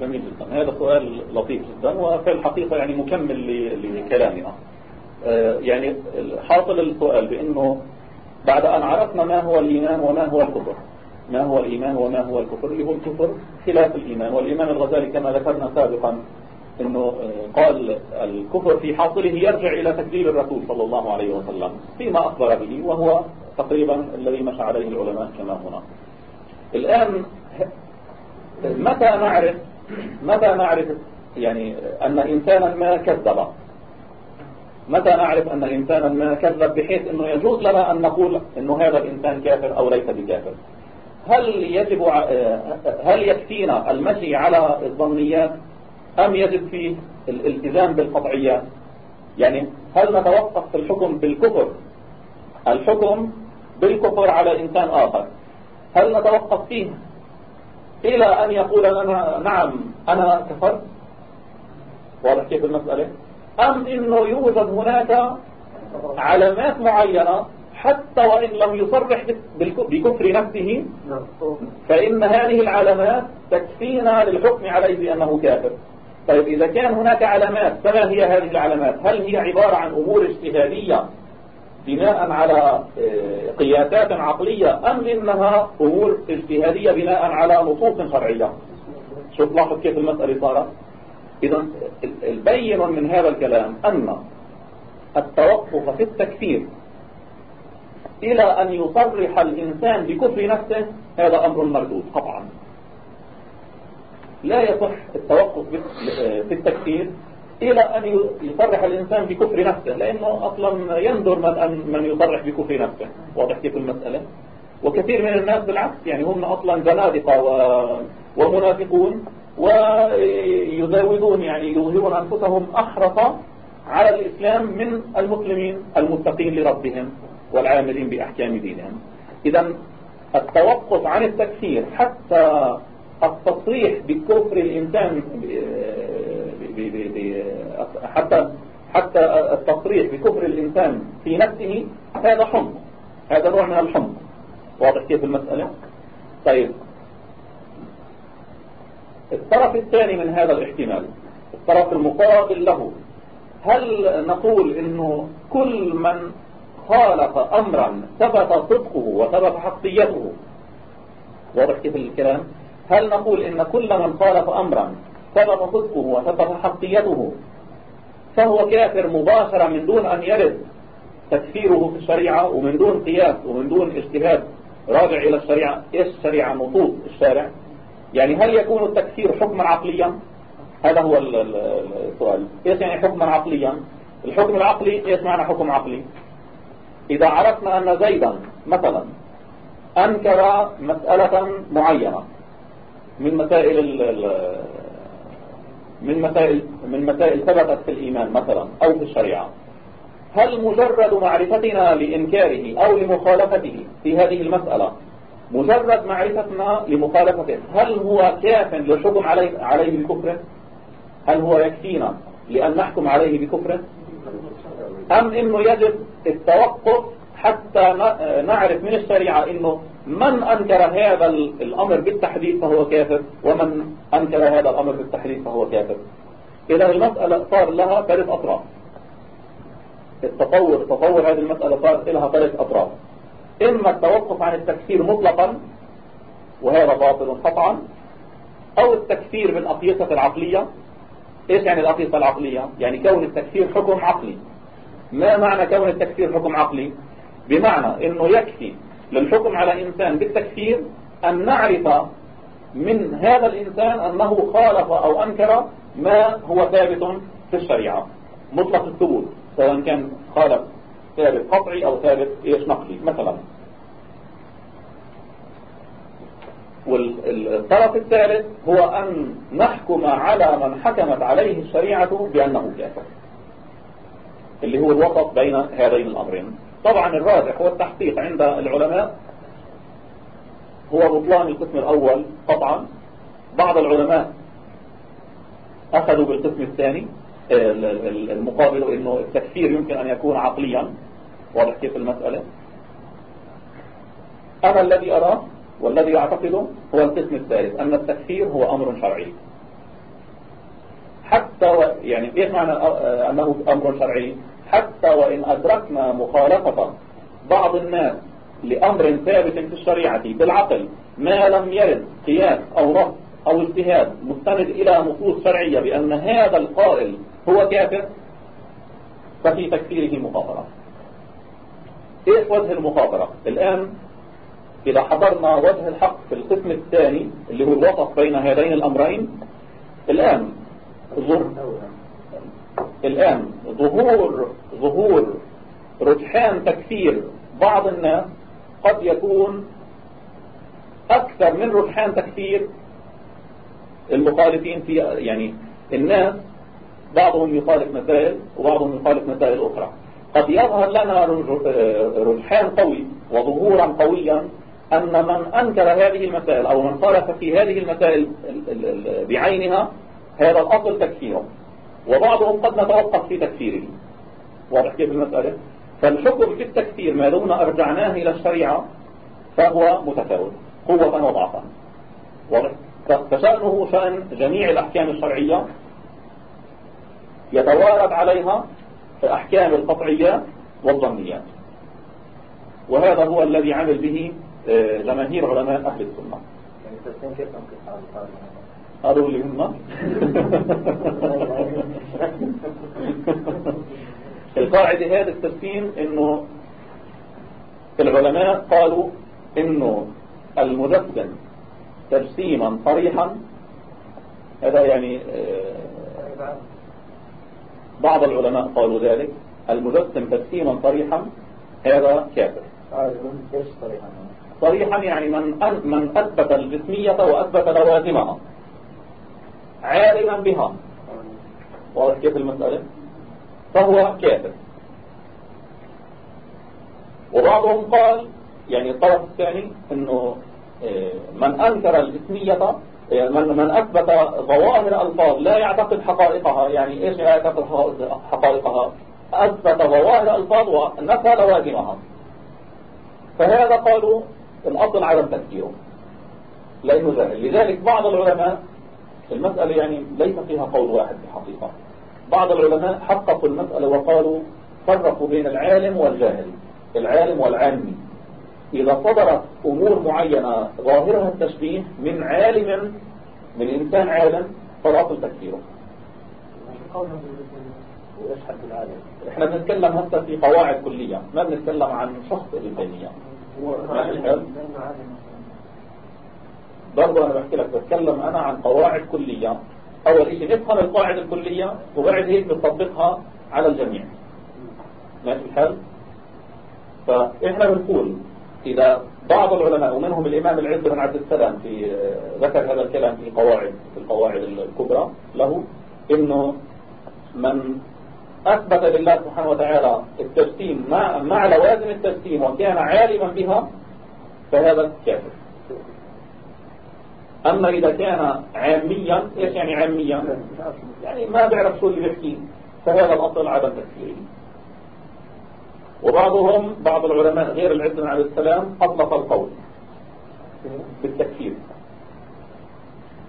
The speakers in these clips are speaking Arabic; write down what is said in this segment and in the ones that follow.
جميل جدا. هذا سؤال لطيف جدا وفي الحقيقة يعني مكمل لكلامي. آه، يعني حاصل السؤال بأنه بعد أن عرفنا ما هو الإيمان وما هو الكفر ما هو الإيمان وما هو الكفر؟ اللي هو الكفر خلاف الإيمان. والإيمان الغزالي كما ذكرنا سابقا أنه آه، قال الكفر في حاصله يرجع إلى تكذيب الرسول صلى الله عليه وسلم فيما أخبر به وهو تقريبا الذي مشى عليه العلماء كما هنا. الآن متى نعرف؟ متى نعرف يعني أن إنسانا ما كذب؟ متى نعرف أن إنسانا ما كذب بحيث أنه يجوز لنا أن نقول أنه هذا الإنسان كافر أو ليس بكافر؟ هل يجب هل يكفينا المشي على الظنيات؟ أم يجب فيه الإلتزام بالقطعيات؟ يعني هل نتوقف في الحكم بالكفر؟ الحكم بالكفر على إنسان آخر. هل نتوقف فيه؟ إلى أن يقول لنا نعم أنا كفرت. واضح كيف المسألة؟ أم إنه يوجد هناك علامات معينة حتى وإن لم يصرح بكفر نفسه؟ فإن هذه العلامات تكفينا للحكم عليه بأنه كافر. طيب إذا كان هناك علامات فما هي هذه العلامات؟ هل هي عبارة عن أمور اجتهادية بناء على آه، قياسات عقلية أم إنها أمور اجتهادية بناء على نصوص شرعية؟ شوف لاحظ كيف المسألة صارت. إذا البين من هذا الكلام أن التوقف في التكفير إلى أن يصرح الإنسان بكفر نفسه هذا أمر مردود قطعا. لا يصح التوقف في التكفير إلى أن يصرح الإنسان بكفر نفسه لأنه أصلا يندر من, من يصرح بكفر نفسه. واضح كيف المسألة؟ وكثير من الناس بالعكس يعني هم أصلا زنادقة و- ومنافقون ويزاودون يعني يظهرون أنفسهم أحرص على الإسلام من المسلمين المتقين لربهم والعاملين بأحكام دينهم. إذا التوقف عن التكفير حتى التصريح بكفر الإنسان ب- حتى حتى التصريح بكفر الإنسان في نفسه هذا حمق. هذا نوع من الحمق. واضح كيف المسألة؟ طيب. الطرف الثاني من هذا الاحتمال الطرف المقابل له هل نقول إنه كل من خالف امرا ثبت صدقه وثبت حقيته واضح كيف الكلام؟ هل نقول إن كل من خالف امرا ثبت صدقه وثبت حقيته. فهو كافر مباشرة من دون أن يرد تكفيره في الشريعة ومن دون قياس ومن دون اجتهاد راجع إلى الشريعة. إيش الشريعة نصوص الشارع؟ يعني هل يكون التكفير حكما عقليا؟ هذا هو ال- ال- السؤال. إيش يعني حكما عقليا؟ الحكم العقلي إيش معنى حكم عقلي؟ إذا عرفنا أن زيدا مثلا أنكر مسألة معينة من مسائل من مسائل من مسائل ثبتت في الإيمان مثلا أو في الشريعة. هل مجرد معرفتنا لإنكاره أو لمخالفته في هذه المسألة؟ مجرد معرفتنا لمخالفته هل هو كاف للحكم عليه عليه بكفره؟ هل هو يكفينا لأن نحكم عليه بكفره؟ أم إنه يجب التوقف حتى نعرف من الشريعة إنه من أنكر هذا ال- الأمر بالتحديد فهو كافر ومن أنكر هذا الأمر بالتحديد فهو كافر. إذا المسألة صار لها ثلاث أطراف. التطور تطور هذه المسألة صار لها ثلاث أطراف. إما التوقف عن التكفير مطلقا وهذا باطل قطعا أو التكفير بالأقيسة العقلية. إيش يعني الأقيسة العقلية؟ يعني كون التكفير حكم عقلي. ما معنى كون التكفير حكم عقلي؟ بمعنى أنه يكفي للحكم على إنسان بالتكفير أن نعرف من هذا الإنسان أنه خالف أو أنكر ما هو ثابت في الشريعة. مطلق الثبوت سواء كان خالف ثابت قطعي أو ثابت إيش نقلي مثلا. والطرف الثالث هو أن نحكم على من حكمت عليه الشريعة بأنه كافر. اللي هو الوسط بين هذين الأمرين. طبعا الراجح هو التحقيق عند العلماء. هو بطلان القسم الأول طبعا. بعض العلماء أخذوا بالقسم الثاني ال- ال- المقابل أنه التكفير يمكن أن يكون عقليا واضح كيف المسألة. أنا الذي أرى والذي يعتقده هو القسم الثالث أن التكفير هو أمر شرعي. حتى و... يعني إيش معنى أنه أمر شرعي؟ حتى وإن أدركنا مخالفة بعض الناس لأمر ثابت في الشريعة بالعقل ما لم يرد قياس أو نص أو اجتهاد مستند إلى نصوص شرعية بأن هذا القائل هو كافر ففي تكفيره مخاطرة. إيش وجه المخاطرة؟ الآن إذا حضرنا وجه الحق في القسم الثاني اللي هو الوسط بين هذين الأمرين الآن الآن ظهور ظهور رجحان تكفير بعض الناس قد يكون أكثر من رجحان تكفير المخالفين في يعني الناس بعضهم يخالف مسائل وبعضهم يخالف مسائل أخرى. قد يظهر لنا رجحان قوي وظهورا قويا أن من أنكر هذه المسائل أو من خالف في هذه المسائل بعينها هذا الأصل تكفيره. وبعضهم قد نتوقف في تكفيره. واضح كيف المسألة؟ فالحكم في التكفير ما دمنا أرجعناه إلى الشريعة فهو متفاوت قوة وضعفا. واضح؟ فشأنه شأن جميع الأحكام الشرعية يتوارد عليها أحكام القطعيات والظنيات وهذا هو الذي عمل به آه، جماهير علماء أهل السنة. هذا اللي هم. القاعدة هذا التسليم إنه العلماء قالوا إنه المجسم تجسيما صريحا هذا يعني آه، بعض العلماء قالوا ذلك المجسم تجسيما صريحا هذا كافر. صريحا. يعني من من أثبت الجسمية وأثبت لوازمها. عالما بها. واضح كيف المسألة؟ فهو كافر. وبعضهم قال يعني الطرف الثاني إنه آه، من أنكر الاسمية آه، من من أثبت ظواهر الفاظ لا يعتقد حقائقها يعني إيش لا يعتقد حقائقها؟ أثبت ظواهر الفاظ ونفى لوازمها. فهذا قالوا الأصل عدم تفكيره لأنه جاهل لذلك بعض العلماء المسألة يعني ليس فيها قول واحد في الحقيقة. بعض العلماء حققوا المسألة وقالوا فرقوا بين العالم والجاهل العالم والعامي. إذا صدرت أمور معينة ظاهرها التشبيه من عالم من إنسان عالم فالأصل تكفيره إحنا بنتكلم هسه في قواعد كلية ما بنتكلم عن شخص ابن تيمية. برضه أنا بحكي لك بتكلم أنا عن قواعد كلية. أول شيء نفهم القاعدة الكلية وبعد هيك بنطبقها على الجميع. ماشي الحال؟ فإحنا بنقول إذا بعض العلماء ومنهم الإمام العز بن عبد السلام في ذكر هذا الكلام في قواعد في القواعد الكبرى له إنه من أثبت لله سبحانه وتعالى التجسيم مع, مع لوازم التجسيم وكان عالما بها فهذا كافر. أما إذا كان عاميا إيش يعني عاميا؟ يعني ما بيعرف شو اللي بيحكي فهذا الأصل عدم تكفيره وبعضهم بعض العلماء غير العز عبد السلام أطلق القول بالتكفير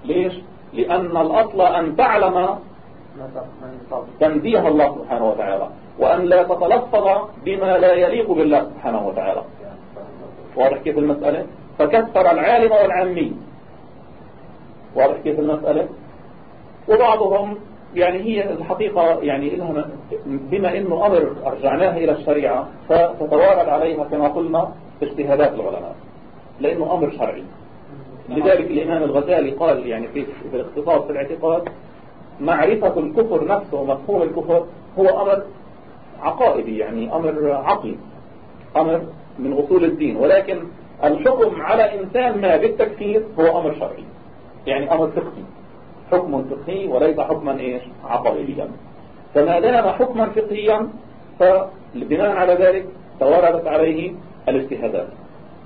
ليش؟ لأن الأصل أن تعلم تنزيه الله سبحانه وتعالى وأن لا تتلفظ بما لا يليق بالله سبحانه وتعالى. واضح كيف المسألة؟ فكفر العالم والعامي. واضح كيف المسألة؟ وبعضهم يعني هي الحقيقة يعني إنها بما إنه أمر أرجعناه إلى الشريعة فتتوارد عليها كما قلنا اجتهادات العلماء لأنه أمر شرعي. لذلك الإمام الغزالي قال يعني في, في الاختصاص في الاعتقاد معرفة الكفر نفسه ومفهوم الكفر هو أمر عقائدي يعني أمر عقلي أمر من أصول الدين. ولكن الحكم على إنسان ما بالتكفير هو أمر شرعي. يعني أمر فقهي. حكم فقهي وليس حكما إيش؟ عقائديا فما دام حكما فقهيا فبناء على ذلك توردت عليه الاجتهادات.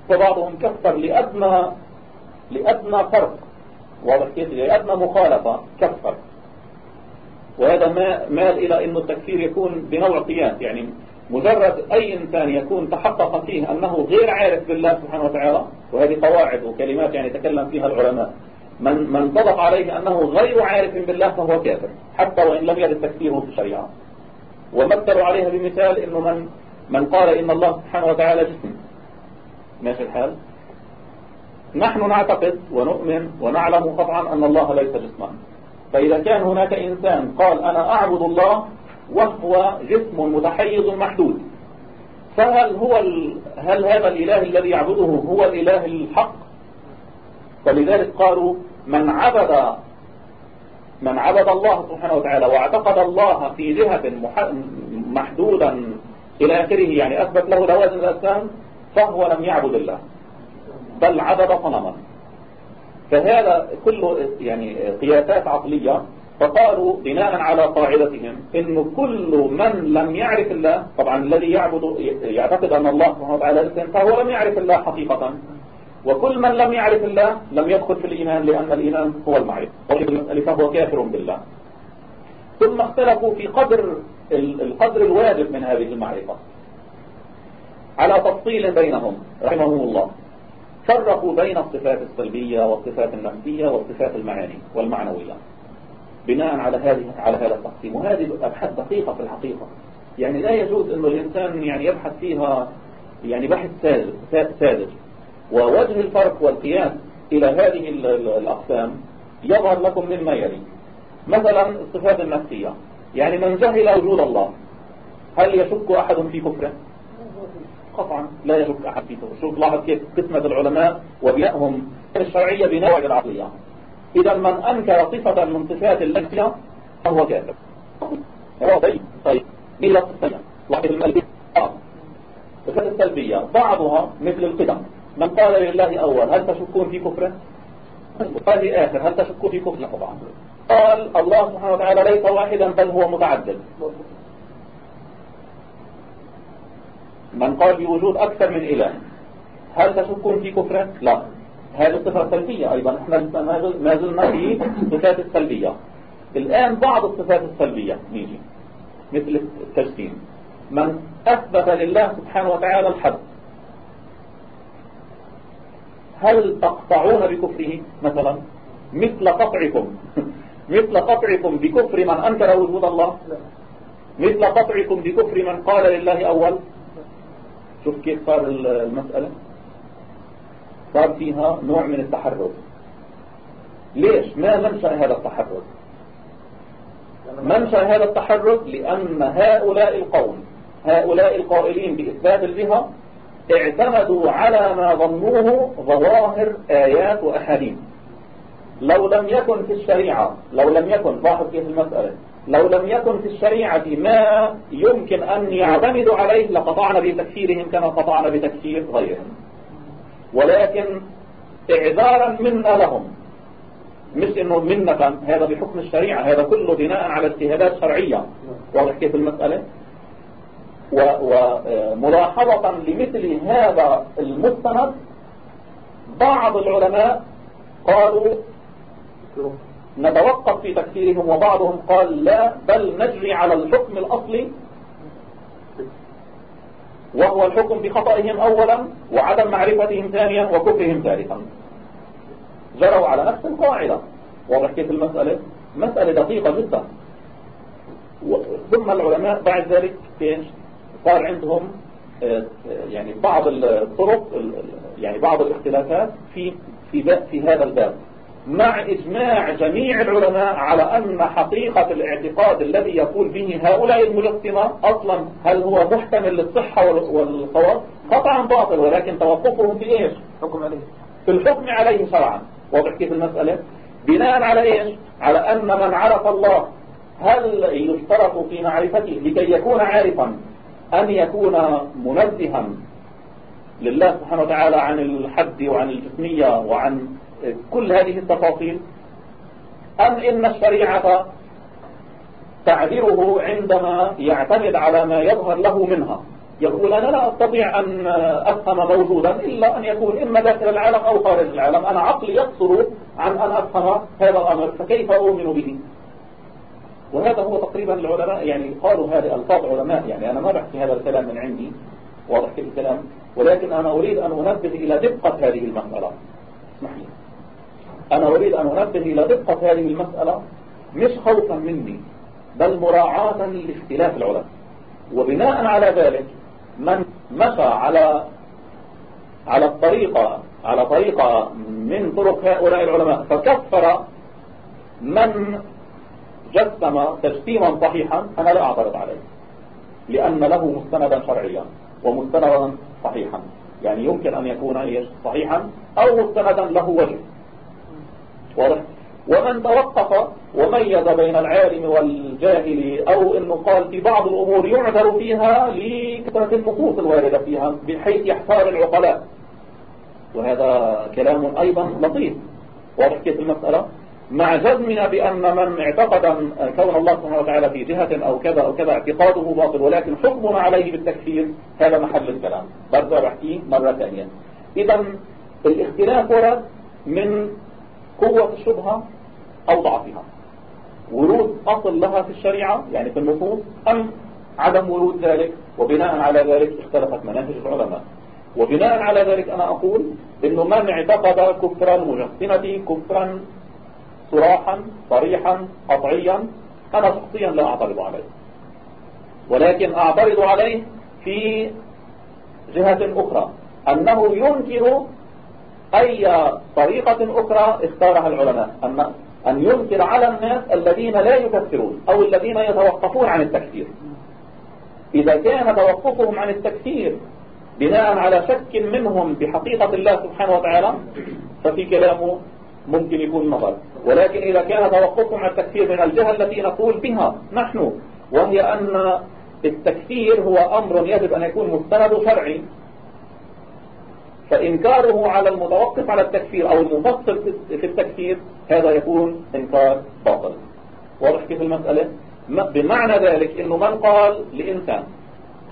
فبعضهم كفر لأدنى لأدنى فرق. واضح كيف؟ لأدنى مخالفة كفر. وهذا ما مال إلى أنه التكفير يكون بنوع قياس. يعني مجرد أي إنسان يكون تحقق فيه أنه غير عارف بالله سبحانه وتعالى وهذه قواعد وكلمات يعني تكلم فيها العلماء. من من صدق عليه أنه غير عارف بالله فهو كافر حتى وإن لم يرد تكفيره في الشريعة. ومثلوا عليها بمثال إنه من من قال إن الله سبحانه وتعالى جسم. ماشي الحال؟ نحن نعتقد ونؤمن ونعلم قطعا أن الله ليس جسما. فإذا كان هناك إنسان قال أنا أعبد الله وهو جسم متحيز محدود فهل هو ال... هل هذا الإله الذي يعبده هو الإله الحق؟ فلذلك قالوا من عبد من عبد الله سبحانه وتعالى واعتقد الله في جهة محدودا إلى آخره يعني أثبت له لوازم الأسلام فهو لم يعبد الله بل عبد صنما. فهذا كله يعني قياسات عقلية فقالوا بناء على قاعدتهم انه كل من لم يعرف الله طبعا الذي يعبد يعتقد أن الله سبحانه وتعالى فهو لم يعرف الله حقيقة. وكل من لم يعرف الله لم يدخل في الإيمان لأن الإيمان هو المعرفة. فهو كافر بالله. ثم اختلفوا في قدر القدر الواجب من هذه المعرفة. على تفصيل بينهم رحمهم الله. فرقوا بين الصفات السلبية والصفات النفسية والصفات المعاني والمعنوية. بناء على هذه على هذا التقسيم. وهذه أبحاث دقيقة في الحقيقة. يعني لا يجوز أنه الإنسان يعني يبحث فيها يعني بحث ساذج. ووجه الفرق والقياس إلى هذه الأقسام يظهر لكم مما يلي. مثلا الصفات النفسية. يعني من جهل وجود الله هل يشك أحد في كفره؟ قطعا لا يشك أحد في كفره. شوف لاحظ كيف قسمة العلماء وبنائهم الشرعية بناء العقلية إذا من أنكر صفة من صفات النفسية فهو كافر. طيب طيب. مين الصفة واحد الملك آه الصفات السلبية بعضها مثل القدم. من قال لله أول هل تشكون في كفره؟ قال آخر هل تشكون في كفره؟ طبعا. قال الله سبحانه وتعالى ليس واحدا بل هو متعدد. من قال بوجود أكثر من إله هل تشكون في كفره؟ لا. هذه الصفة سلبية أيضا. إحنا ما زلنا في الصفات السلبية. الآن بعض الصفات السلبية نيجي مثل التجسيم. من أثبت لله سبحانه وتعالى الحد. هل تقطعون بكفره مثلا؟ مثل قطعكم. مثل قطعكم بكفر من أنكر وجود الله؟ مثل قطعكم بكفر من قال لله أول؟ شوف كيف صار المسألة. صار فيها نوع من التحرر ليش ما منشأ هذا التحرر منشأ هذا التحرر لأن هؤلاء القوم هؤلاء القائلين بإثبات الجهة اعتمدوا على ما ظنوه ظواهر آيات وأحاديث. لو لم يكن في الشريعة لو لم يكن لاحظ كيف المسألة. لو لم يكن في الشريعة ما يمكن أن يعتمدوا عليه لقطعنا بتكفيرهم كما قطعنا بتكفير غيرهم. ولكن اعذارا منا لهم. مش إنه منة هذا بحكم الشريعة هذا كله بناء على اجتهادات شرعية. واضح كيف المسألة؟ وملاحظة لمثل هذا المستند بعض العلماء قالوا نتوقف في تكفيرهم وبعضهم قال لا بل نجري على الحكم الأصلي وهو الحكم بخطئهم أولا وعدم معرفتهم ثانيا وكفرهم ثالثا. جروا على نفس القاعدة. واضح كيف المسألة؟ مسألة دقيقة جدا. ثم العلماء بعد ذلك صار عندهم آه، يعني بعض الطرق يعني بعض الاختلافات في في في هذا الباب. مع إجماع جميع العلماء على أن حقيقة الاعتقاد الذي يقول به هؤلاء المجسمة أصلا هل هو محتمل للصحة والصواب قطعا باطل ولكن توقفهم في إيش؟ حكم عليه. في الحكم عليه شرعا. واضح كيف المسألة؟ بناء على إيش؟ على أن من عرف الله هل يشترط في معرفته لكي يكون عارفا أن يكون منزها لله سبحانه وتعالى عن الحد وعن الجسمية وعن كل هذه التفاصيل أم إن الشريعة تعذره عندما يعتمد على ما يظهر له منها؟ يقول أنا لا أستطيع أن أفهم موجودا إلا أن يكون إما داخل العالم أو خارج العالم أنا عقلي يقصر عن أن أفهم هذا الأمر فكيف أؤمن به؟ وهذا هو تقريبا العلماء يعني قالوا هذه ألفاظ علماء يعني أنا ما بحكي هذا الكلام من عندي واضح كيف الكلام ولكن أنا أريد أن أنبه إلى دقة هذه المسألة. اسمح لي. أنا أريد أن أنبه إلى دقة هذه المسألة مش خوفا مني بل مراعاة لاختلاف العلماء. وبناء على ذلك من مشى على على الطريقة على طريقة من طرق هؤلاء العلماء فكفر من جسم تجسيما صحيحا أنا لا أعترض عليه. لأن له مستندا شرعيا ومستندا صحيحا. يعني يمكن أن يكون صحيحا أو مستندا له وجه. واضح؟ ومن توقف وميز بين العالم والجاهل أو أنه قال في بعض الأمور يعذر فيها لكثرة النصوص الواردة فيها بحيث يحتار العقلاء. وهذا كلام أيضا لطيف. واضح كيف المسألة؟ مع جزمنا بأن من اعتقد كون الله سبحانه وتعالى في جهة أو كذا أو كذا اعتقاده باطل ولكن حكمنا عليه بالتكفير هذا محل الكلام. برجع بحكيه مرة ثانية. إذا الاختلاف ورد من قوة الشبهة أو ضعفها. ورود أصل لها في الشريعة يعني في النصوص أم عدم ورود ذلك؟ وبناء على ذلك اختلفت مناهج العلماء. وبناء على ذلك أنا أقول إنه من اعتقد كفرا مجسمة كفرا صراحا صريحا قطعيا أنا شخصيا لا أعترض عليه. ولكن أعترض عليه في جهة أخرى أنه ينكر أي طريقة أخرى اختارها العلماء أن أن ينكر على الناس الذين لا يكفرون أو الذين يتوقفون عن التكفير إذا كان توقفهم عن التكفير بناء على شك منهم بحقيقة الله سبحانه وتعالى ففي كلامه ممكن يكون نظر ولكن إذا كان توقفهم عن التكفير من الجهة التي نقول بها نحن وهي أن التكفير هو أمر يجب أن يكون مستند شرعي. فإنكاره على المتوقف على التكفير أو المفصل في التكفير هذا يكون إنكار باطل. واضح كيف المسألة؟ بمعنى ذلك إنه من قال لإنسان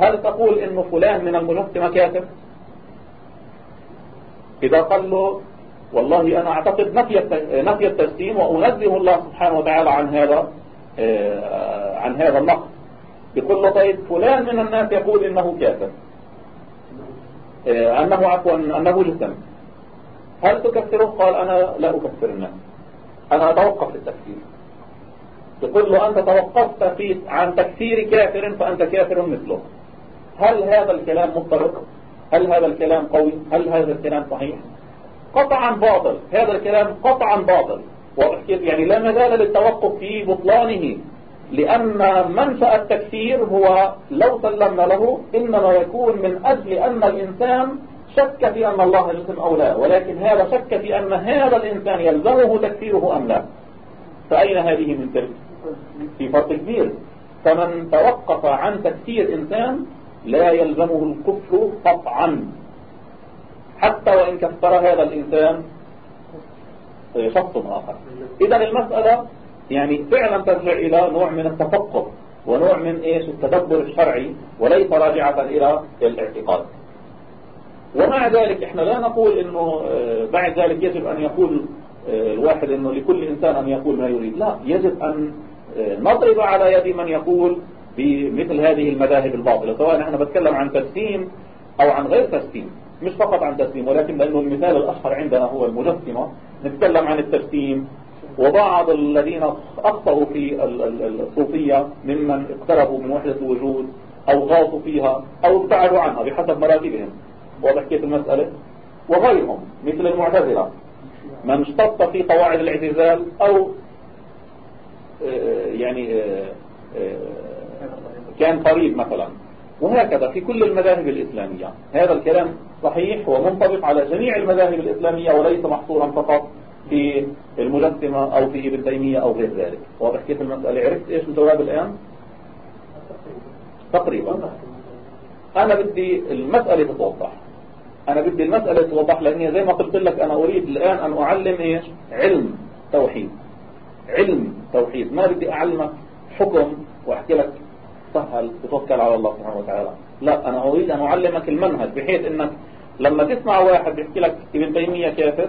هل تقول إنه فلان من المجسمة كافر إذا قال له والله أنا أعتقد نفي نفي التجسيم وأنزه الله سبحانه وتعالى عن هذا آه، عن هذا النقص يقول له طيب فلان من الناس يقول إنه كافر. آه، أنه عفوا أنه جسم هل تكفره؟ قال أنا لا أكفر الناس. أنا أتوقف في التكفير يقول له أنت توقفت في عن تكفير كافر فأنت كافر مثله. هل هذا الكلام مضطرق هل هذا الكلام قوي؟ هل هذا الكلام صحيح؟ قطعا باطل. هذا الكلام قطعا باطل. يعني لا مجال للتوقف في بطلانه. لأن منشأ التكفير هو لو سلمنا له إنما يكون من أجل أن الإنسان شك في أن الله يجسم أو لا ولكن هذا شك في أن هذا الإنسان يلزمه تكفيره أم لا. فأين هذه من تلك؟ في فرق كبير. فمن توقف عن تكفير إنسان لا يلزمه الكفر قطعا. وإن كفر هذا الإنسان شخص آخر. إذا المسألة يعني فعلا ترجع إلى نوع من التفقه ونوع من إيش؟ التدبر الشرعي وليس راجعة إلى الاعتقاد. ومع ذلك إحنا لا نقول إنه آه، بعد ذلك يجب أن يقول آه، الواحد إنه لكل إنسان أن يقول ما يريد. لا يجب أن آه، نضرب على يد من يقول بمثل هذه المذاهب الباطلة سواء نحن بتكلم عن تسليم أو عن غير تسليم. مش فقط عن تسليم ولكن لأنه المثال الاشهر عندنا هو المجسمة. نتكلم عن التسليم. وبعض الذين أخطأوا في الصوفية ممن اقتربوا من وحدة الوجود أو غاصوا فيها أو ابتعدوا عنها بحسب مراتبهم. واضح كيف المسألة؟ وغيرهم مثل المعتزلة. من اشتط في قواعد الاعتزال أو آه، يعني آه، آه، كان قريب مثلا. وهكذا في كل المذاهب الإسلامية. هذا الكلام صحيح ومنطبق على جميع المذاهب الإسلامية وليس محصورا فقط في المجسمة أو في ابن تيمية أو غير ذلك. واضح كيف المسألة؟ عرفت إيش الجواب الآن؟ تقريبا. أنا بدي المسألة تتوضح. أنا بدي المسألة تتوضح لأني زي ما قلت لك أنا أريد الآن أن أعلم إيش؟ علم توحيد. علم توحيد. ما بدي أعلمك حكم وأحكي لك سهل تتوكل على الله سبحانه وتعالى. لا أنا أريد أن أعلمك المنهج بحيث أنك لما تسمع واحد بيحكي لك ابن تيمية كافر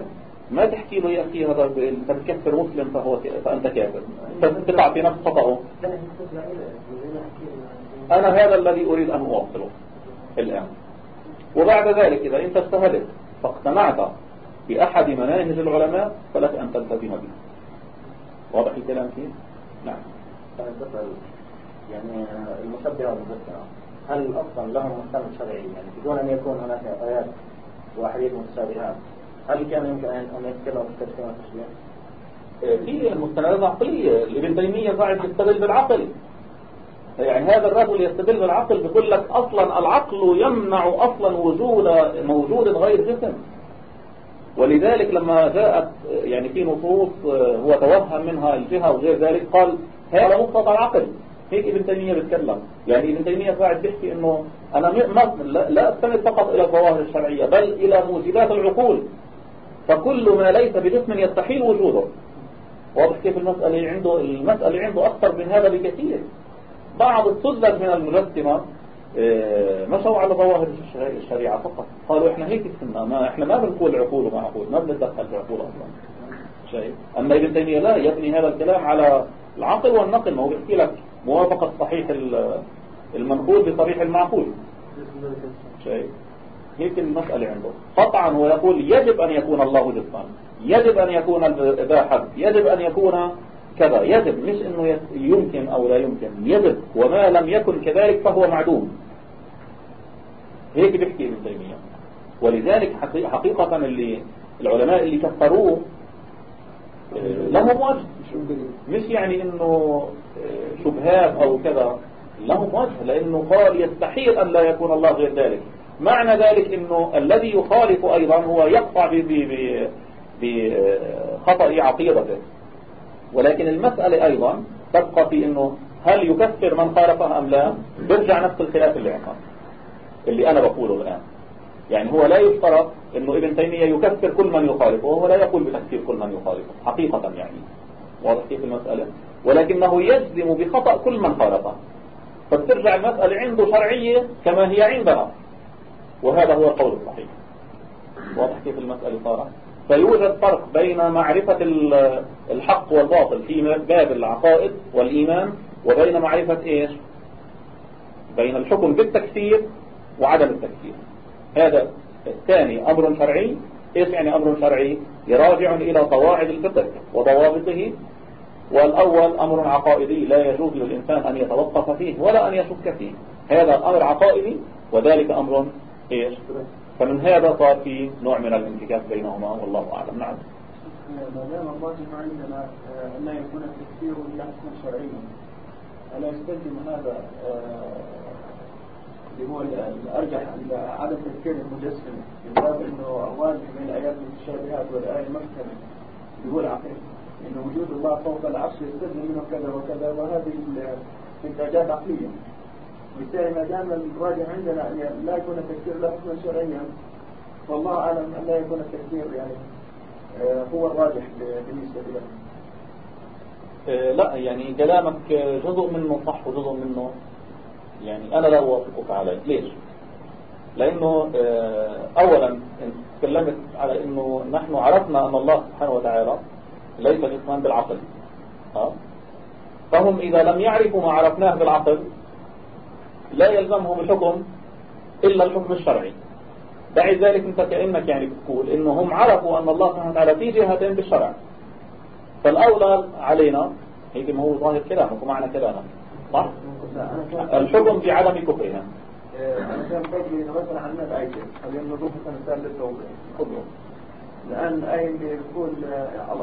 ما تحكي له يا أخي هذا أنت بتكفر مسلم فهو فأنت كافر. أنت تقع في نفس خطأه. أنا هذا الذي أريد أن أوصله الآن. وبعد ذلك إذا أنت استهدت فاقتنعت بأحد مناهج العلماء فلك أن تلتزم به. واضح الكلام فيه؟ نعم. طيب، يعني المشبهة والمذكرة هل أصلا لهم مستند شرعي؟ يعني بدون أن يكون هناك آيات وأحاديث متشابهات هل كان يمكن أن يتكلموا في التشبيه والتشبيه؟ في المستندات العقلية لابن تيمية قاعد يستدل بالعقل. يعني هذا الرجل يستدل بالعقل بيقول لك أصلا العقل يمنع أصلا وجود موجود غير جسم. ولذلك لما جاءت يعني في نصوص هو توهم منها الجهة وغير ذلك قال هذا مقتضى العقل. هيك ابن تيمية بيتكلم يعني ابن تيمية قاعد بيحكي إنه أنا ما لا أستند فقط إلى الظواهر الشرعية بل إلى موجبات العقول. فكل ما ليس بجسم يستحيل وجوده. واضح كيف المسألة عنده المسألة عنده أكثر من هذا بكثير. بعض السذج من المجسمة آه، مشوا على ظواهر الشريعة فقط. قالوا إحنا هيك السنة ما إحنا ما بنقول عقول ومعقول ما بنتدخل في عقول أصلا. شايف أما ابن تيمية لا يبني هذا الكلام على العقل والنقل ما هو بيحكي لك موافقة صحيح المنقول بصريح المعقول. شايف هيك المسألة عنده. قطعا هو يقول يجب أن يكون الله جسما. يجب أن يكون ذا حد يجب أن يكون كذا. يجب. مش إنه يمكن أو لا يمكن. يجب. وما لم يكن كذلك فهو معدوم. هيك بيحكي ابن تيمية. ولذلك حقيقة اللي العلماء اللي كفروه لهم وجه مش يعني إنه آه، شبهات أو كذا. لهم وجه لأنه قال يستحيل أن لا يكون الله غير ذلك. معنى ذلك إنه الذي يخالف أيضا هو يقطع بخطأ عقيدته. ولكن المسألة أيضا تبقى في أنه هل يكفر من خالفه أم لا؟ برجع نفس الخلاف اللي عندنا اللي أنا بقوله الآن. يعني هو لا يشترط أنه ابن تيمية يكفر كل من يخالفه وهو لا يقول بتكفير كل من يخالفه حقيقة يعني. واضح كيف المسألة؟ ولكنه يجزم بخطأ كل من خالفه. فترجع المسألة عنده شرعية كما هي عندنا. وهذا هو القول الصحيح. واضح كيف المسألة صارت؟ فيوجد فرق بين معرفة الحق والباطل في باب العقائد والإيمان وبين معرفة إيش؟ بين الحكم بالتكفير وعدم التكفير. هذا الثاني أمر شرعي إيش يعني أمر شرعي؟ يراجع إلى قواعد الفقه وضوابطه. والأول أمر عقائدي لا يجوز للإنسان أن يتوقف فيه ولا أن يشك فيه. هذا أمر عقائدي وذلك أمر إيش؟ فمن هذا صار في نوع من الانتكاس بينهما والله أعلم. نعم. ما دام الراجح عندنا آه، أن يكون التكفير لحكم شرعيا ألا يستلزم هذا آه، اللي هو الأرجح عند عدم تفكير المجسم باب أنه الراجح من الآيات المتشابهات والآية المحكمة اللي هو العقيدة أن وجود الله فوق العرش يستلزم منه كذا وكذا وهذه إنتاجات عقلية. بالتالي ما دام الراجح عندنا أن لا يكون التكفير له حكما شرعيا والله أعلم أن لا يكون التكفير يعني آه، هو الراجح بالنسبة له آه، لا يعني كلامك جزء منه صح وجزء منه. يعني أنا لا أوافقك عليه ليش؟ لأنه آه، أولا تكلمت على أنه نحن عرفنا أن الله سبحانه وتعالى ليس جسمان بالعقل. فهم إذا لم يعرفوا ما عرفناه بالعقل لا يلزمهم الحكم إلا الحكم الشرعي. دعي ذلك أنت كأنك يعني بتقول إنه هم عرفوا أن الله سبحانه وتعالى في جهتين بالشرع. فالأولى علينا هيك ما هو ظاهر كلامك ومعنى كلامك صح؟ الحكم بعدم كفرهم أنا كان قصدي مثلا عن ماذا ايتين خلينا نضيف مثال للتوضيح الان إيه اللي بتقول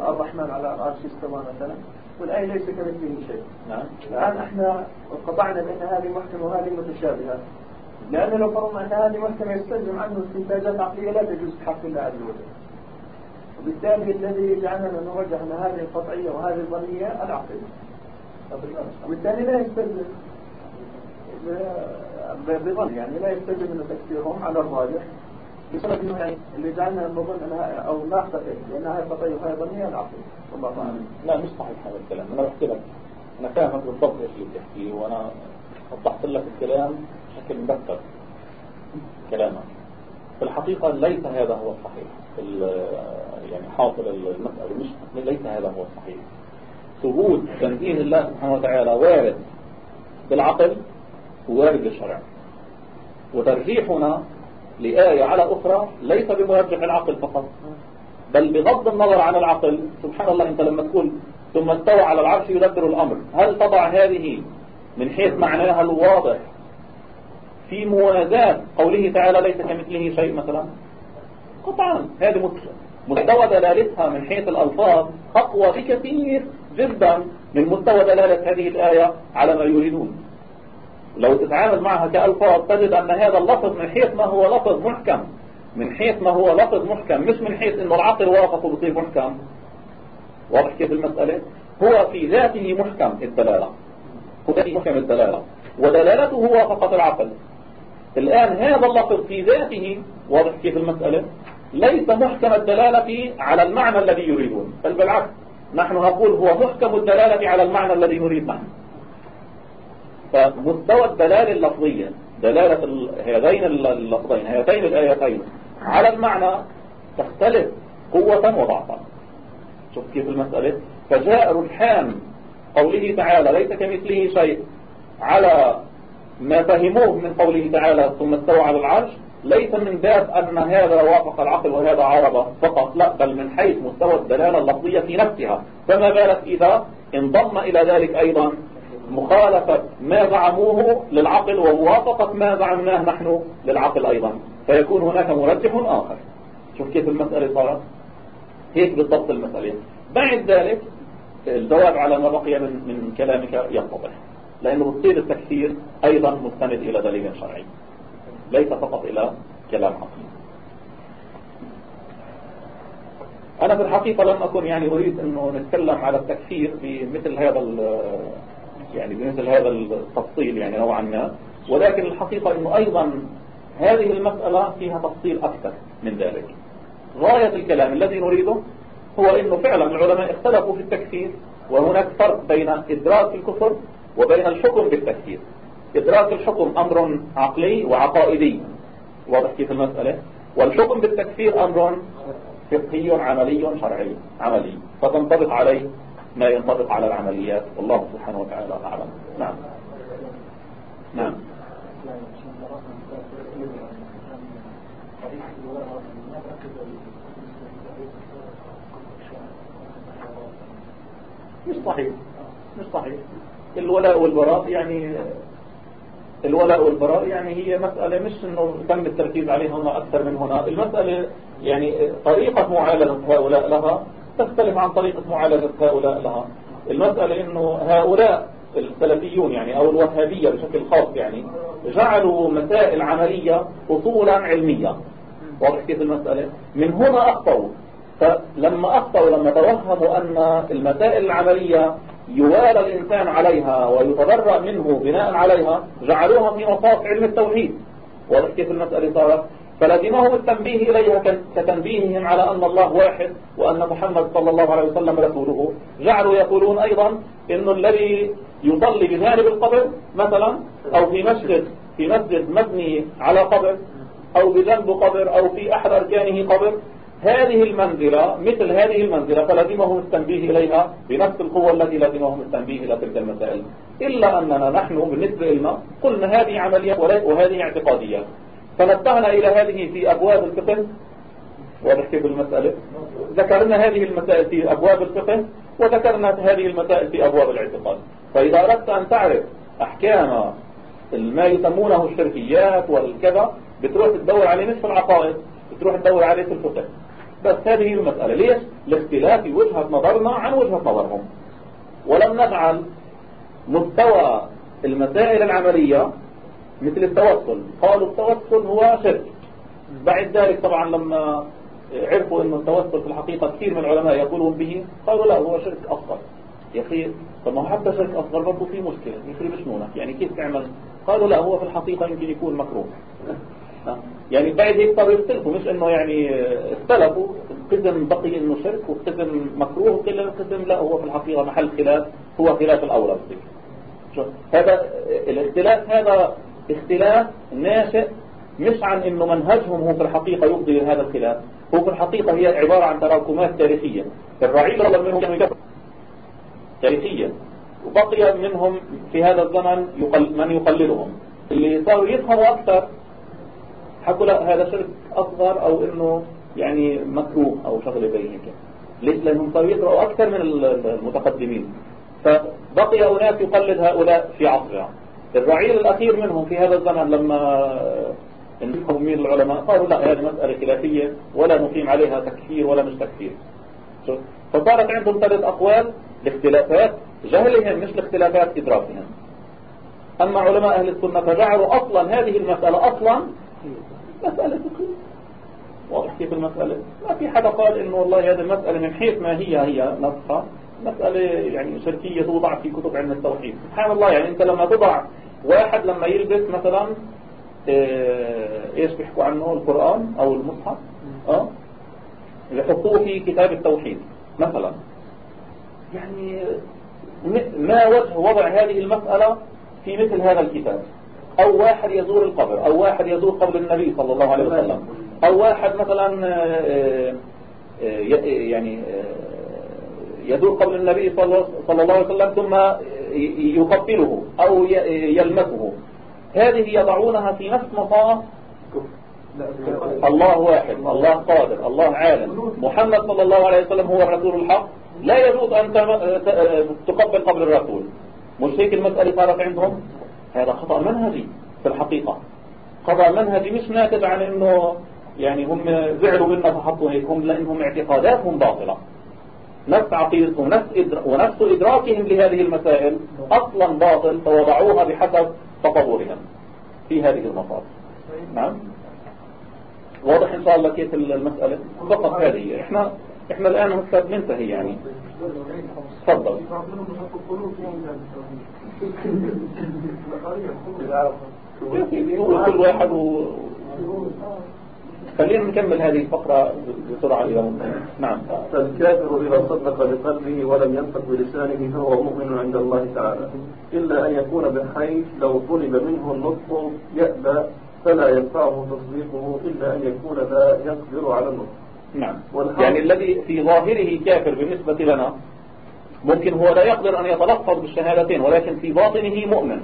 الرحمن على العرش استوى مثلا؟ والآية ليس كمثله شيء؟ نعم. الآن إحنا قطعنا بأن هذه محكمة وهذه متشابهة. لأن لو فرضنا أن هذه محكمة يستلزم عنه استنتاجات عقلية لا تجوز في حق الله عز وجل. وبالتالي الذي يجعلنا نرجح أن هذه القطعية وهذه الظنية العقل وبالتالي لا يستلزم بظن يعني لا يستلزم أن تكفيرهم على الراجح. بسبب إنه يعني اللي جعلنا نظن أنها أو اختفي لأنها قطعيه وهي ظنيه العقل. والله لا مش صحيح هذا الكلام. أنا بحكي لك. أنا فاهمك بالضبط إيش اللي بتحكيه وأنا وضحت لك الكلام بشكل مبكر. كلامك. في الحقيقة ليس هذا هو الصحيح. يعني حاصل المسألة. مش ليس هذا هو الصحيح. ثبوت تنزيه الله سبحانه وتعالى وارد بالعقل ووارد بالشرع. وترجيحنا لآية على أخرى ليس بمرجح العقل فقط بل بغض النظر عن العقل. سبحان الله أنت لما تقول ثم استوى على العرش يدبر الأمر هل تضع هذه من حيث معناها الواضح في موازاة قوله تعالى ليس كمثله شيء مثلا؟ قطعا هذه مستوى دلالتها من حيث الألفاظ أقوى بكثير جدا من مستوى دلالة هذه الآية على ما يريدون. لو تتعامل معها كألفاظ تجد أن هذا اللفظ من حيث ما هو لفظ محكم. من حيث ما هو لفظ محكم مش من حيث أنه العقل وافق بصير محكم. واضح كيف المسألة؟ هو في ذاته محكم الدلالة. هو ذاته محكم الدلالة. ودلالته وافقت العقل. الآن هذا اللفظ في ذاته واضح كيف المسألة؟ ليس محكم الدلالة على المعنى الذي يريدون. بل بالعكس نحن نقول هو محكم الدلالة على المعنى الذي نريد نحن. فمستوى الدلالة اللفظية دلالة هذين اللفظين هاتين الآيتين على المعنى تختلف قوة وضعفا. شوف كيف المسألة. فجاء رجحان قوله تعالى ليس كمثله شيء على ما فهموه من قوله تعالى ثم استوى على العرش ليس من باب أن هذا وافق العقل وهذا عارض فقط لا بل من حيث مستوى الدلالة اللفظية في نفسها. فما بالك إذا انضم إلى ذلك أيضا مخالفة ما زعموه للعقل وموافقة ما زعمناه نحن للعقل أيضا. فيكون هناك مرجح آخر. شوف كيف المسألة صارت. هيك بالضبط المسألة. بعد ذلك الجواب على ما بقي من, من كلامك يتضح لأنه بتصير التكفير أيضا مستند إلى دليل شرعي. ليس فقط إلى كلام عقلي أنا في الحقيقة لم أكن يعني أريد أنه نتكلم على التكفير بمثل هذا يعني بمثل هذا التفصيل يعني نوعا ما. ولكن الحقيقة أنه أيضا هذه المسألة فيها تفصيل أكثر من ذلك. غاية الكلام الذي نريده هو أنه فعلا العلماء اختلفوا في التكفير وهناك فرق بين إدراك الكفر وبين الحكم بالتكفير. إدراك الحكم أمر عقلي وعقائدي. واضح كيف المسألة؟ والحكم بالتكفير أمر فقهي عملي شرعي. عملي. فتنطبق عليه ما ينطبق على العمليات. والله سبحانه وتعالى أعلم. نعم. نعم. مش صحيح. مش صحيح. الولاء والبراء يعني الولاء والبراء يعني هي مسألة مش إنه تم التركيز عليها هنا أكثر من هنا المسألة يعني طريقة معالجة هؤلاء لها تختلف عن طريقة معالجة هؤلاء لها. المسألة إنه هؤلاء السلفيون يعني أو الوهابية بشكل خاص يعني جعلوا مسائل عملية اصولا علمية. واضح كيف المسألة؟ من هنا اخطوا فلما اخطوا لما توهموا أن المسائل العملية يوالى الإنسان عليها ويتبرأ منه بناء عليها جعلوها في مصاف علم التوحيد. واضح كيف المسألة صارت؟ فلزمهم التنبيه إليها كتنبيههم على أن الله واحد وأن محمد صلى الله عليه وسلم رسوله. جعلوا يقولون أيضا إن الذي يصلي بجانب القبر مثلا أو في مسجد في مسجد مبني على قبر أو بجنب قبر أو في أحد أركانه قبر هذه المنزلة مثل هذه المنزلة فلزمهم التنبيه إليها بنفس القوة التي لزمهم التنبيه إلى تلك المسائل. إلا أننا نحن بالنسبة لنا قلنا هذه عمليات وهذه اعتقاديات فنبهنا إلى هذه في أبواب الفقه. واضح كيف المسألة؟ ذكرنا هذه المسائل في أبواب الفقه وذكرنا هذه المسائل في أبواب الاعتقاد. فإذا أردت أن تعرف أحكام ما يسمونه الشركيات والكذا بتروح تدور عليه مش في العقائد بتروح تدور عليه في الفقه. بس هذه المسألة. ليش؟ لاختلاف وجهة نظرنا عن وجهة نظرهم. ولم نجعل مستوى المسائل العملية مثل التوسل. قالوا التوسل هو شرك. بعد ذلك طبعا لما عرفوا أن التوسل في الحقيقة كثير من العلماء يقولون به قالوا لا هو شرك أصغر. يا أخي طب ما حتى شرك أصغر؟ برضه في مشكلة. يخرب شنونك؟ يعني كيف تعمل؟ قالوا لا هو في الحقيقة يمكن يكون مكروه. يعني بعد هيك صاروا يختلفوا مش إنه يعني اختلفوا. قسم بقي إنه شرك وقسم مكروه وكل لا. هو في الحقيقة محل خلاف هو خلاف الاولى بصير هذا الاختلاف هذا اختلاف ناشئ مش عن إنه منهجهم هو في الحقيقة يقضي هذا الخلاف. هو في الحقيقة هي عبارة عن تراكمات تاريخية. الرعيل رغم منهم كانوا يكفر تاريخيا وبقي منهم في هذا الزمن يقل من يقلدهم. اللي صاروا يفهموا أكثر حكوا لا هذا شرك أصغر أو إنه يعني مكروه أو شغلة زي هيك ليش لأنهم صاروا يقرأوا أكثر من المتقدمين. فبقي أناس يقلد هؤلاء في عصرها. الرعيل الأخير منهم في هذا الزمن لما انتبهوا من العلماء قالوا لا هذه مسألة خلافية ولا نقيم عليها تكفير ولا مش تكفير. فصارت عندهم ثلاث أقوال لاختلافات جهلهم مش لاختلافات إدراكهم. أما علماء أهل السنة فجعلوا أصلا هذه المسألة أصلا مسألة فقهية واضح كيف المسألة؟ ما في حدا قال إنه والله هذه المسألة من حيث ما هي هي نفسها مسألة يعني شركية توضع في كتب علم التوحيد. سبحان الله يعني أنت لما تضع واحد لما يلبس مثلا آه، إيش بيحكوا عنه؟ القرآن أو المصحف؟ آه؟ يحطوه في كتاب التوحيد مثلا. يعني ما وجه وضع هذه المسألة في مثل هذا الكتاب؟ أو واحد يزور القبر أو واحد يزور قبر النبي صلى الله عليه وسلم. أو واحد مثلا آه، آه، يعني يزور قبر النبي صلى الله عليه وسلم ثم يقبله أو يلمسه. هذه يضعونها في نفس مقام الله واحد الله قادر الله عالم. محمد صلى الله عليه وسلم هو الرسول الحق. لا يجوز أن تقبل قبل الرسول. مش هيك المسألة صارت عندهم؟ هذا خطأ منهجي في الحقيقة. خطأ منهجي مش ناتج عن إنه يعني هم زعلوا منا فحطوا هيك هم لانهم اعتقاداتهم باطلة. نفس عقيدتهم ونفس, ونفس إدراكهم لهذه المسائل أصلا باطل فوضعوها بحسب تطورهم في هذه المصادر نعم. واضح إن شاء الله كيف المسألة؟ فقط هذه. إحنا إحنا الآن هسه بننتهي يعني. تفضل. كل واحد و... خلينا نكمل هذه الفقرة بسرعة إذا ممكن نعم. فالكافر إذا صدق بقلبه ولم ينطق بلسانه فهو مؤمن عند الله تعالى. إلا أن يكون بحيث لو طلب منه النطق يأبى فلا ينفعه تصديقه إلا أن يكون لا يقدر على النطق. نعم. يعني الذي في ظاهره كافر بالنسبة لنا ممكن هو لا يقدر أن يتلفظ بالشهادتين ولكن في باطنه مؤمن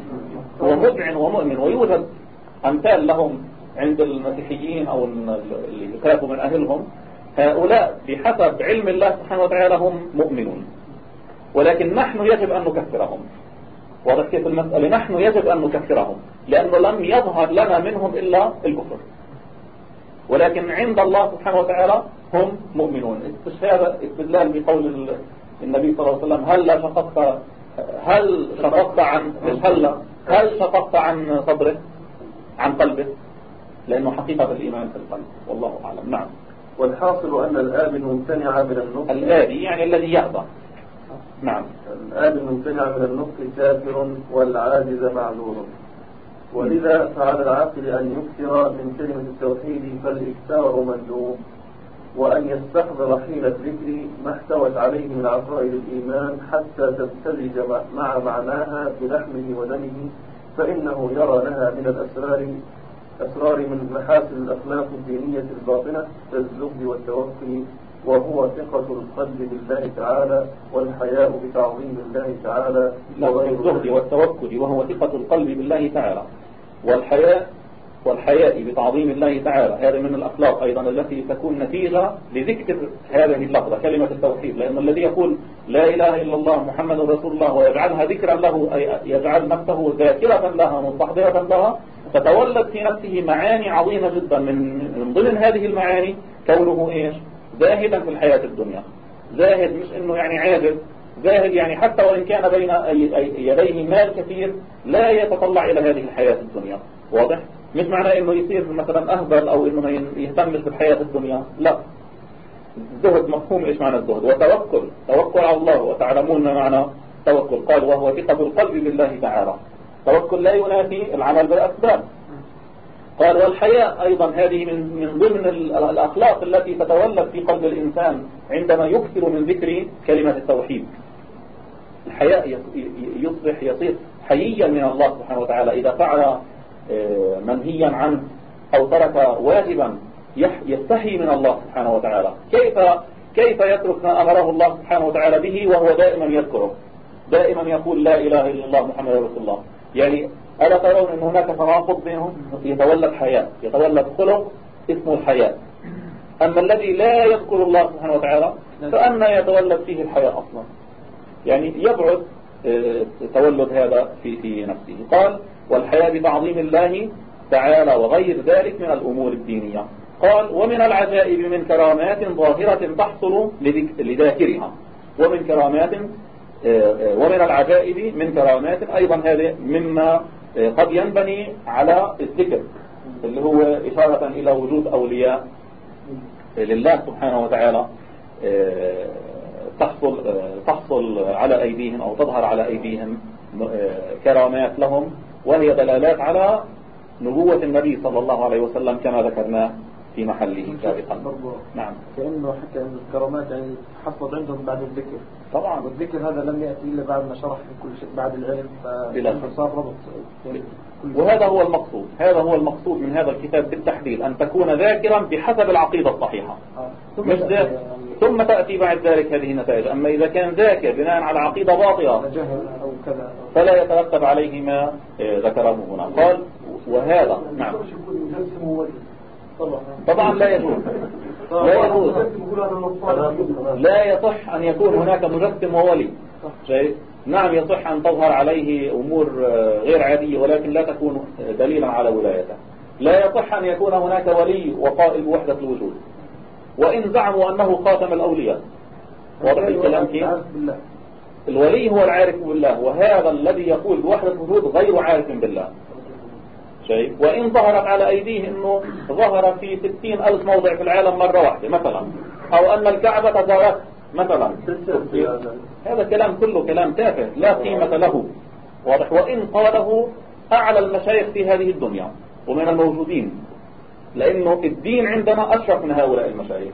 هو مذعن ومؤمن ويوجد أمثال لهم عند المسيحيين أو اللي كانوا من أهلهم. هؤلاء بحسب علم الله سبحانه وتعالى هم مؤمنون. ولكن نحن يجب أن نكفرهم. واضح كيف المسألة؟ نحن يجب أن نكفرهم لأنه لم يظهر لنا منهم إلا الكفر. ولكن عند الله سبحانه وتعالى هم مؤمنون. هذا استدلال بقول النبي صلى الله عليه وسلم هل شققت هل شققت عن هل هل شققت عن صدره؟ عن قلبه؟ لأنه حقيقة الإيمان في القلب والله أعلم. نعم. والحاصل أن الآب الممتنع من النطق. الآبي يعني الذي يأبى نعم. الآب الممتنع من النطق كافر والعاجز معذور. ولذا فعلى العاقل أن يكثر من كلمة التوحيد فالإكثار مندوب. وأن يستحضر حين الذكر ما احتوت عليه من عقائد الإيمان حتى تمتزج مع معناها بلحمه ودمه فإنه يرى لها من الأسرار أسرار من محاسن الأخلاق الدينية الباطنة كالزهد والتوكل وهو ثقة القلب بالله تعالى والحياء بتعظيم الله تعالى الزهد والتوكل وهو ثقة القلب بالله تعالى والحياء والحياء بتعظيم الله تعالى هذا من الأخلاق أيضا التي تكون نتيجة لذكر هذه اللفظة كلمة التوحيد لأن الذي يقول لا إله إلا الله محمد رسول الله ويجعلها ذكرا له أي يجعل نفسه ذاكرة لها مستحضرة لها تتولد في نفسه معاني عظيمة جدا من من ضمن هذه المعاني كونه إيش؟ زاهدا في الحياة الدنيا. زاهد مش إنه يعني عاجز زاهد يعني حتى وإن كان بين يديه مال كثير لا يتطلع إلى هذه الحياة الدنيا. واضح؟ مش معناه إنه يصير مثلا أهبل أو إنه يهتمش بالحياة الدنيا. لا. الزهد مفهوم إيش معنى الزهد؟ وتوكل. توكل على الله. وتعلمون ما معنى توكل. قال وهو ثقة القلب بالله تعالى. التوكل لا ينافي العمل بالأسباب. قال والحياء أيضا هذه من من ضمن الأخلاق التي تتولد في قلب الإنسان عندما يكثر من ذكر كلمة التوحيد. الحياء يصبح يصير حييا من الله سبحانه وتعالى. إذا فعل منهيا عنه أو ترك واجبا يستحي من الله سبحانه وتعالى. كيف كيف يترك ما أمره الله سبحانه وتعالى به وهو دائما يذكره؟ دائما يقول لا إله إلا الله محمد رسول الله. يعني ألا ترون أن هناك تناقض بينهم؟ يتولد حياة يتولد خلق اسمه الحياة. أما الذي لا يذكر الله سبحانه وتعالى فأنا يتولد فيه الحياة أصلا. يعني يبعد آه، تولد هذا في في نفسه. قال والحياة بتعظيم الله تعالى وغير ذلك من الأمور الدينية. قال ومن العجائب من كرامات ظاهرة تحصل لذاكرها. ومن كرامات آه، آه، ومن العجائب من كرامات أيضا هذه مما قد ينبني على الذكر اللي هو إشارة إلى وجود أولياء لله سبحانه وتعالى آه، تحصل آه، تحصل على أيديهم أو تظهر على أيديهم آه، كرامات لهم وهي دلالات على نبوة النبي صلى الله عليه وسلم كما ذكرنا في محله سابقا. نعم. كأنه حتى أن الكرامات يعني حصلت عندهم بعد الذكر. طبعا. والذكر هذا لم يأتي إلا بعد ما شرح كل شيء بعد العلم فصار ربط. وهذا هو المقصود. هذا هو المقصود من هذا الكتاب بالتحديد أن تكون ذاكرا بحسب العقيدة الصحيحة. آه. مش ذاك ثم تأتي بعد ذلك هذه النتائج. أما إذا كان ذاكر بناء على عقيدة باطلة فلا يترتب عليه ما آه، ذكره هنا. قال وهذا نعم. طبعا. لا يجوز. لا يجوز. لا يصح أن يكون هناك مجسم وولي. شيء؟ نعم يصح أن تظهر عليه أمور آه، غير عادية ولكن لا تكون دليلا على ولايته. لا يصح أن يكون هناك ولي وقائل بوحدة الوجود. وإن زعموا أنه خاتم الأولياء. واضح الكلام كيف؟ الولي هو العارف بالله وهذا الذي يقول بوحدة الوجود غير عارف بالله. شيء. وإن ظهرت على أيديه أنه ظهر في ستين ألف موضع في العالم مرة واحدة مثلا أو أن الكعبة زارت مثلا هذا كلام كله كلام تافه لا قيمة له. واضح؟ وإن قاله أعلى المشايخ في هذه الدنيا ومن الموجودين لأنه الدين عندنا أشرف من هؤلاء المشايخ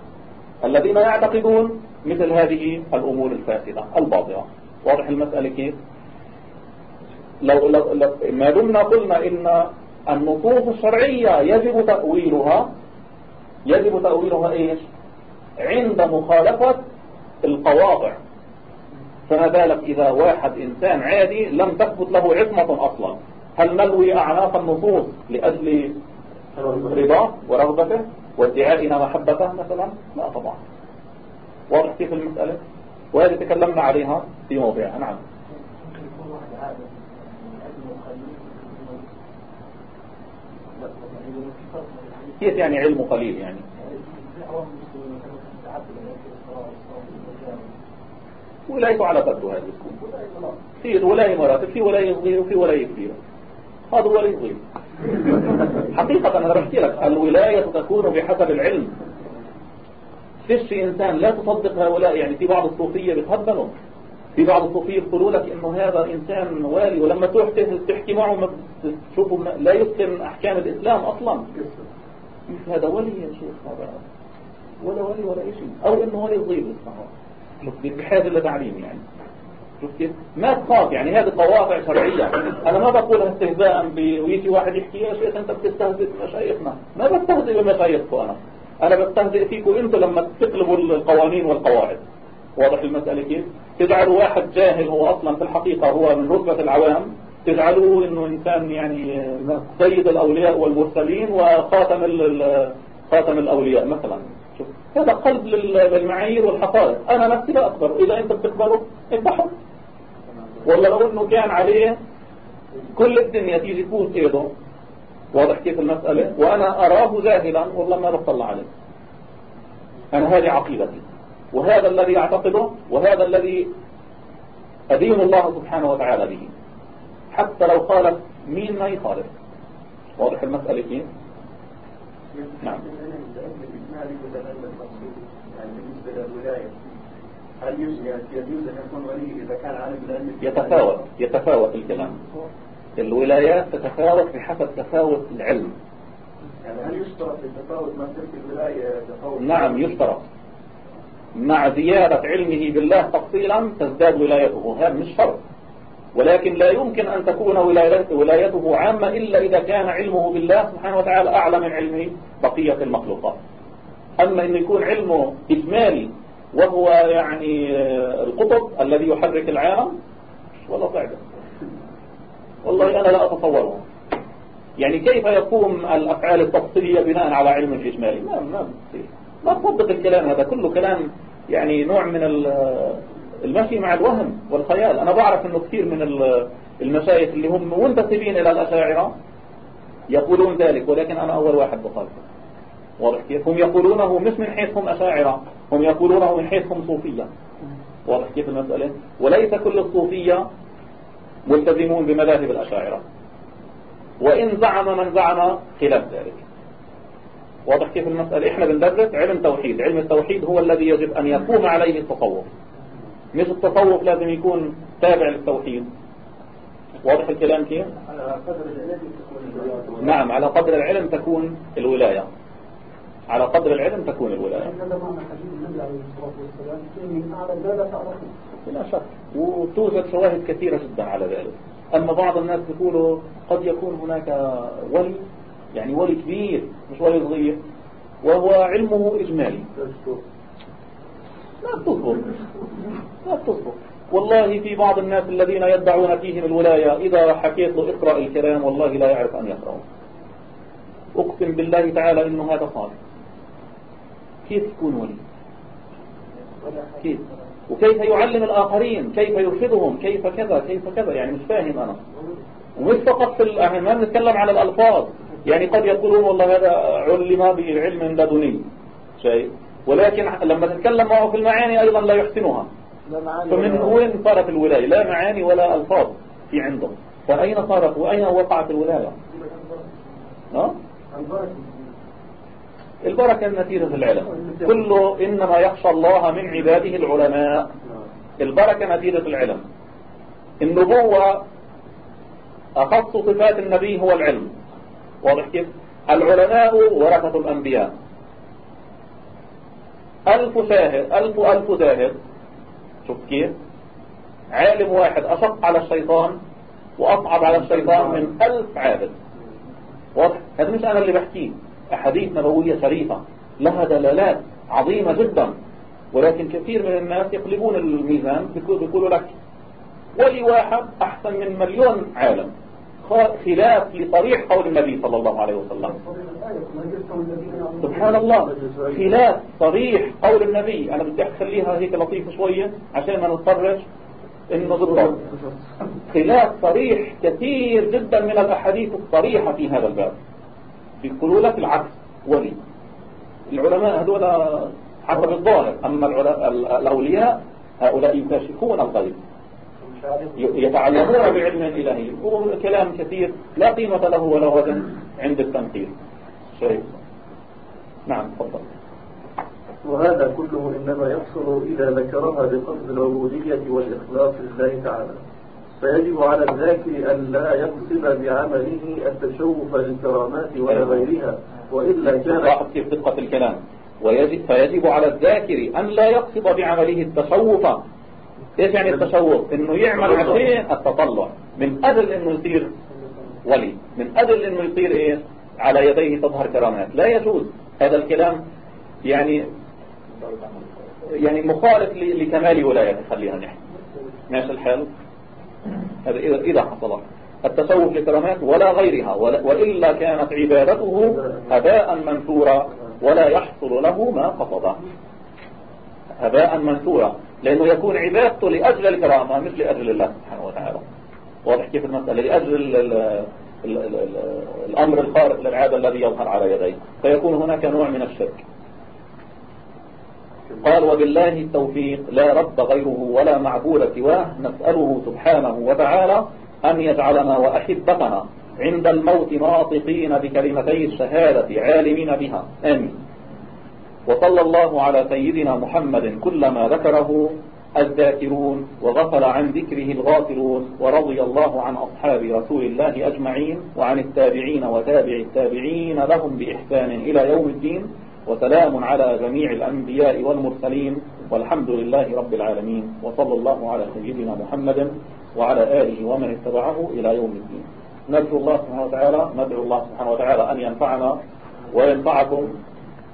الذين يعتقدون مثل هذه الأمور الفاسدة الباطلة. واضح المسألة كيف؟ لو, لو, لو ما دمنا قلنا إن النصوص الشرعية يجب تأويلها. يجب تأويلها إيش؟ عند مخالفة القواطع فما بالك إذا واحد إنسان عادي لم تثبت له عصمة أصلا؟ هل نلوي أعناق النصوص لأجل رضاه ورغبته وادعائنا محبته مثلا؟ لا طبعا. واضح كيف المسألة؟ وهذه تكلمنا عليها في موضعها. نعم. كيف يعني علم قليل يعني؟ ولايته على قدره هذه. في ولاية مراتب في ولاية صغيرة وفي ولاية كبيرة هذا ولاية صغيرة حقيقة أنا بحكي لك الولاية تكون بحسب العلم. فيش إنسان لا تصدق هؤلاء يعني في بعض الصوفية بتهبنوا في بعض الصوفية يقولوا لك إنه هذا إنسان والي ولما تروح تحكي معه تشوفه لا يتقن أحكام الإسلام أصلا. هذا ولي يا شيخ هذا ولا ولي ولا شيء أو إنه ولي صغير اسمه بحاجة لتعليم يعني. شوف كيف؟ ما تخاف يعني هذه قواطع شرعية. أنا ما بقولها استهزاء ويجي واحد يحكي يا شيخ أنت بتستهزئ بمشايخنا ما بستهزئ بمشايخكم أنا. أنا بستهزئ فيكم أنتم لما تقلبوا القوانين والقواعد. واضح المسألة كيف؟ تجعلوا واحد جاهل هو أصلا في الحقيقة هو من رتبة العوام. تجعلوه إنه إنسان يعني سيد الأولياء والمرسلين وخاتم خاتم الأولياء مثلا. هذا قلب للمعايير والحقائق. أنا نفسي لا اقبله إذا أنت بتقبله أنت حر. ولا لو إنه كان عليه كل الدنيا تيجي تفوت ايده واضح كيف المسألة؟ وأنا أراه جاهلا والله ما بطلع عليه. أنا هذه عقيدتي. وهذا الذي أعتقده وهذا الذي أدين الله سبحانه وتعالى به. حتى لو خالف مين ما يخالف. واضح المسألة كيف؟ نعم. هل إذا كان عالم بالعلم يتفاوت يتفاوت الكلام. الولايات تتفاوت بحسب تفاوت العلم. يعني هل يشترط التفاوت مسألة الولاية تفاوت نعم يشترط. مع زيادة علمه بالله تفصيلا تزداد ولايته. هذا مش شرط. ولكن لا يمكن أن تكون ولايته عامة إلا إذا كان علمه بالله سبحانه وتعالى أعلى من علم بقية المخلوقات. أما أن يكون علمه إجمالي وهو يعني القطب الذي يحرك العالم ولا صعبة والله أنا لا أتصوره. يعني كيف يقوم الأفعال التفصيلية بناء على علم إجمالي؟ ما ما ما تصدق الكلام هذا. كله كلام يعني نوع من المشي مع الوهم والخيال. أنا بعرف أنه كثير من المشايخ اللي هم منتسبين إلى الأشاعرة يقولون ذلك ولكن أنا أول واحد بخالفه واضح كيف؟ هم يقولونه مش من حيث هم أشاعرة هم يقولونه من حيث هم صوفية. واضح كيف المسألة؟ وليس كل الصوفية ملتزمون بمذاهب الأشاعرة. وإن زعم من زعم خلاف ذلك. واضح كيف المسألة؟ إحنا بندرس علم توحيد علم التوحيد هو الذي يجب أن يقوم عليه التصوف مش التصوف لازم يكون تابع للتوحيد. واضح الكلام كيف؟ نعم على قدر العلم تكون الولاية. على قدر العلم تكون الولاية. لا شك. وتوجد شواهد كثيرة جدا على ذلك. أما بعض الناس يقولوا قد يكون هناك ولي يعني ولي كبير مش ولي صغير وهو علمه إجمالي. لا تصبر لا تصبر والله في بعض الناس الذين يدعون فيهم الولاية إذا حكيت له اقرأ الكلام والله لا يعرف أن يقرأه. أقسم بالله تعالى إنه هذا صالح كيف يكون ولي؟ كيف؟ وكيف يعلم الآخرين؟ كيف يرشدهم؟ كيف كذا؟ كيف كذا؟ يعني مش فاهم أنا. ومش فقط في ما بنتكلم على الألفاظ. يعني قد يقولون والله هذا علم بعلم لدني شيء. ولكن لما تتكلم معه في المعاني أيضا لا يحسنها. فمن وين صارت الولاية؟ لا معاني ولا ألفاظ في عنده. فأين صارت وأين وقعت الولاية؟ ها؟ البركة نتيجة العلم. كله إنما يخشى الله من عباده العلماء. البركة نتيجة العلم. النبوة أخص صفات النبي هو العلم. واضح كيف؟ العلماء ورثة الأنبياء. ألف شاهد ألف ألف زاهد شوف كيف؟ عالم واحد أشق على الشيطان وأصعب على الشيطان من ألف عابد. واضح؟ هذا مش أنا اللي بحكيه. أحاديث نبوية شريفة لها دلالات عظيمة جدا. ولكن كثير من الناس يقلبون الميزان بيقولوا لك ولي واحد أحسن من مليون عالم. خلاف لصريح قول النبي صلى الله عليه وسلم. سبحان الله. خلاف صريح قول النبي. أنا بدي أخليها هيك لطيفة شوية عشان ما نتطرش إنه بالضبط. خلاف صريح كثير جدا من الأحاديث الصريحة في هذا الباب. بيقولوا لك العكس ولي. العلماء هذول حسب الظاهر. أما الأولياء هؤلاء يكاشفون الغيب. يتعلمون بعلم إلهي كلام كثير لا قيمة له ولا وزن عند التنقير شيء نعم تفضل. وهذا كله إنما يحصل إذا ذكرها بقصد العبودية والإخلاص لله تعالى. فيجب على الذاكر أن لا يقصد بعمله التشوف للكرامات ولا أيوة. غيرها وإلا كان لاحظ كيف دقة الكلام. ويجب فيجب على الذاكر أن لا يقصد بعمله التشوف إيش يعني التشوف إنه يعمل عشان التطلع. من أجل إنه يصير ولي. من أجل إنه يصير إيه؟ على يديه تظهر كرامات. لا يجوز. هذا الكلام يعني يعني مخالف لكمال ولايته خلينا نحن. ماشي الحال؟ هذا إذا حصل. التسوف لكرامات ولا غيرها. وإلا كانت عبادته هباء منثورا ولا يحصل له ما قصده. هباء منثورا. لأنه يكون عبادته لأجل الكرامة مش لأجل الله سبحانه وتعالى. واضح كيف المسألة؟ لأجل ال ال ال ال الأمر الخارق للعادة الذي يظهر على يديه. فيكون هناك نوع من الشرك. قال وبالله التوفيق لا رب غيره ولا معبود سواه نسأله سبحانه وتعالى أن يجعلنا وأحبتنا عند الموت ناطقين بكلمتي الشهادة عالمين بها. آمين. وصلى الله على سيدنا محمد كلما ذكره الذاكرون وغفل عن ذكره الغافلون ورضي الله عن أصحاب رسول الله أجمعين وعن التابعين وتابع التابعين لهم بإحسان إلى يوم الدين وسلام على جميع الأنبياء والمرسلين والحمد لله رب العالمين وصلى الله على سيدنا محمد وعلى آله ومن اتبعه إلى يوم الدين. نرجو الله سبحانه وتعالى ندعو الله سبحانه وتعالى أن ينفعنا وينفعكم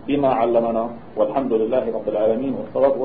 بما علمنا والحمد لله رب العالمين والصلاة